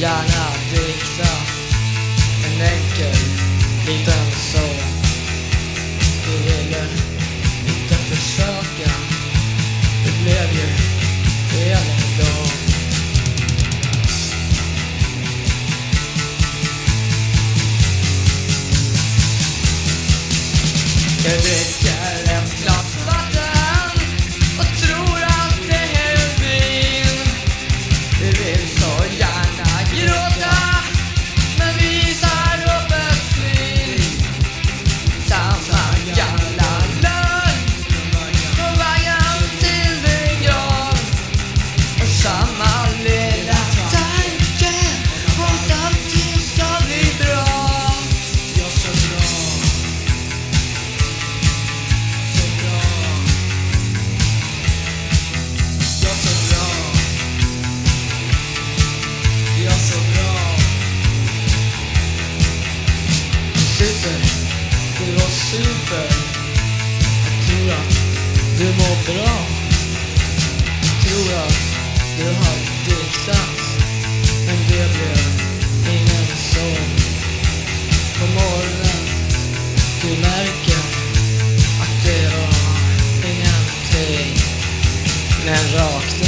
gärna dikta en enkel liten sång. Du ville inte försöka. Det blev ju fel en gång. Jag Super, du var super. Jag tror att du mår bra. Jag Tror att du har diktat, men det blev ingen sång. På morgonen, du märker att det var ingenting. Men rakningen